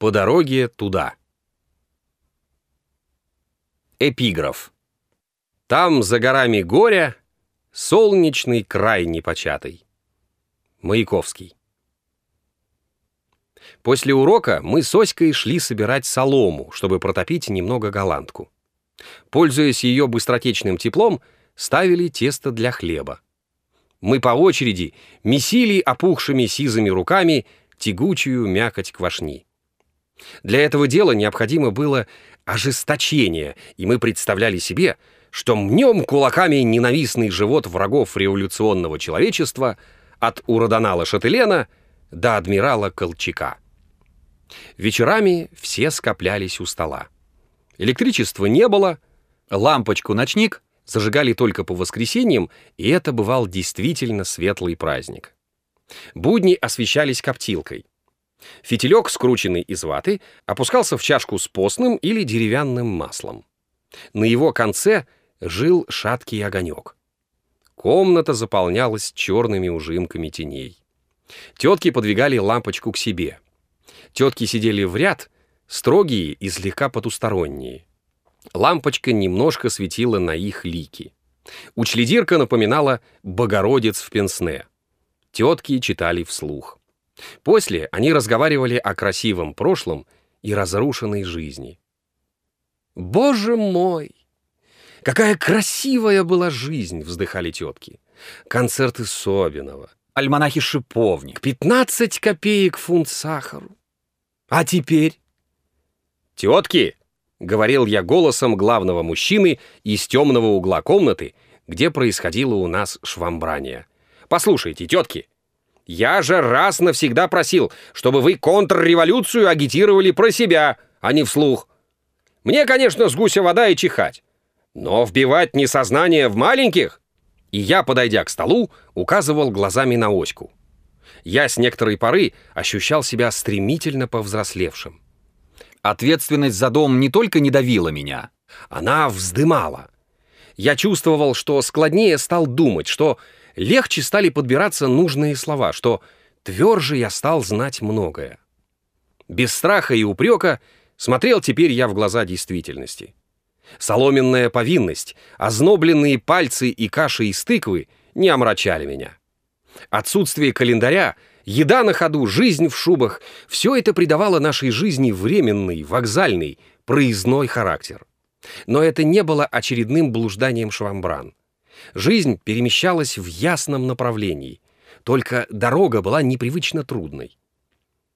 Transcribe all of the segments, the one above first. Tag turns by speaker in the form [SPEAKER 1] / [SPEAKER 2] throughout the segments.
[SPEAKER 1] По дороге туда. Эпиграф. Там, за горами горя, солнечный край непочатый. Маяковский. После урока мы с Оськой шли собирать солому, чтобы протопить немного голландку. Пользуясь ее быстротечным теплом, ставили тесто для хлеба. Мы по очереди месили опухшими сизыми руками тягучую мякоть квашни. Для этого дела необходимо было ожесточение, и мы представляли себе, что мнем кулаками ненавистный живот врагов революционного человечества от уродонала Шателена до адмирала Колчака. Вечерами все скоплялись у стола. Электричества не было, лампочку-ночник зажигали только по воскресеньям, и это бывал действительно светлый праздник. Будни освещались коптилкой. Фитилек, скрученный из ваты, опускался в чашку с постным или деревянным маслом. На его конце жил шаткий огонек. Комната заполнялась черными ужимками теней. Тетки подвигали лампочку к себе. Тетки сидели в ряд, строгие и слегка потусторонние. Лампочка немножко светила на их лики. Учледирка напоминала «Богородец в пенсне». Тетки читали вслух. После они разговаривали о красивом прошлом и разрушенной жизни. «Боже мой! Какая красивая была жизнь!» — вздыхали тетки. «Концерты Собинова, альманахи Шиповник, 15 копеек фунт сахару. А теперь?» «Тетки!» — говорил я голосом главного мужчины из темного угла комнаты, где происходило у нас швамбрание. «Послушайте, тетки, я же раз навсегда просил, чтобы вы контрреволюцию агитировали про себя, а не вслух. Мне, конечно, с гуся вода и чихать. Но вбивать несознание в маленьких... И я, подойдя к столу, указывал глазами на оську. Я с некоторой поры ощущал себя стремительно повзрослевшим. Ответственность за дом не только не давила меня, она вздымала. Я чувствовал, что складнее стал думать, что легче стали подбираться нужные слова, что тверже я стал знать многое. Без страха и упрека смотрел теперь я в глаза действительности. Соломенная повинность, ознобленные пальцы и каши из тыквы не омрачали меня. Отсутствие календаря, еда на ходу, жизнь в шубах — все это придавало нашей жизни временный, вокзальный, проездной характер. Но это не было очередным блужданием швамбран. Жизнь перемещалась в ясном направлении, только дорога была непривычно трудной.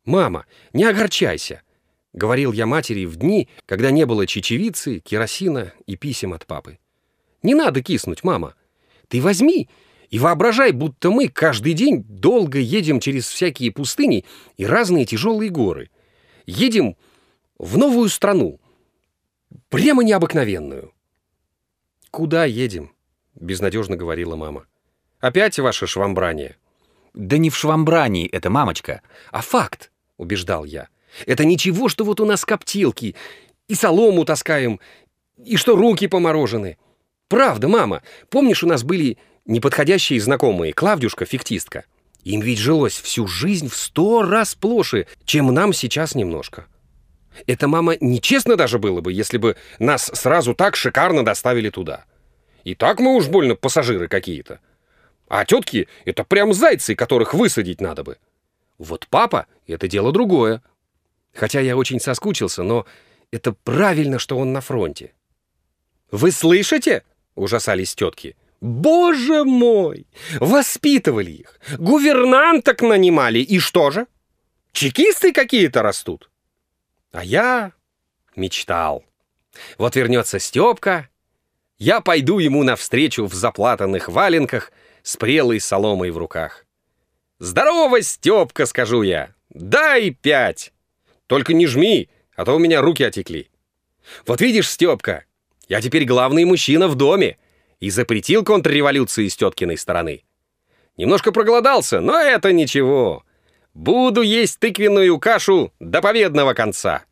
[SPEAKER 1] «Мама, не огорчайся», — говорил я матери в дни, когда не было чечевицы, керосина и писем от папы. «Не надо киснуть, мама. Ты возьми и воображай, будто мы каждый день долго едем через всякие пустыни и разные тяжелые горы. Едем в новую страну, прямо необыкновенную». «Куда едем?» — безнадежно говорила мама. «Опять ваше швамбрание?» «Да не в швамбрании это, мамочка, а факт», — убеждал я. «Это ничего, что вот у нас коптилки, и солому таскаем, и что руки поморожены. Правда, мама, помнишь, у нас были неподходящие знакомые, Клавдюшка, фиктистка? Им ведь жилось всю жизнь в сто раз плоше, чем нам сейчас немножко. Это, мама, нечестно даже было бы, если бы нас сразу так шикарно доставили туда». И так мы уж больно пассажиры какие-то. А тетки — это прям зайцы, которых высадить надо бы. Вот папа — это дело другое. Хотя я очень соскучился, но это правильно, что он на фронте. «Вы слышите?» — ужасались тетки. «Боже мой! Воспитывали их, гувернанток нанимали, и что же? Чекисты какие-то растут!» А я мечтал. Вот вернется Степка, я пойду ему навстречу в заплатанных валенках с прелой соломой в руках. «Здорово, Степка!» — скажу я. «Дай пять!» «Только не жми, а то у меня руки отекли». «Вот видишь, Степка, я теперь главный мужчина в доме и запретил контрреволюции с теткиной стороны. Немножко проголодался, но это ничего. Буду есть тыквенную кашу до победного конца».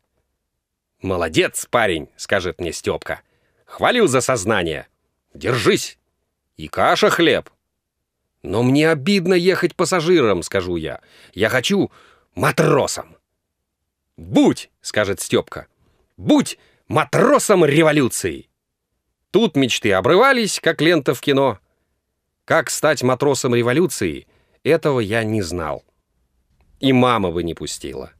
[SPEAKER 1] «Молодец, парень!» — скажет мне Степка. — Хвалю за сознание. Держись. И каша хлеб. Но мне обидно ехать пассажиром, скажу я. Я хочу матросом. «Будь!» — скажет Степка. «Будь матросом революции!» Тут мечты обрывались, как лента в кино. Как стать матросом революции, этого я не знал. И мама бы не пустила.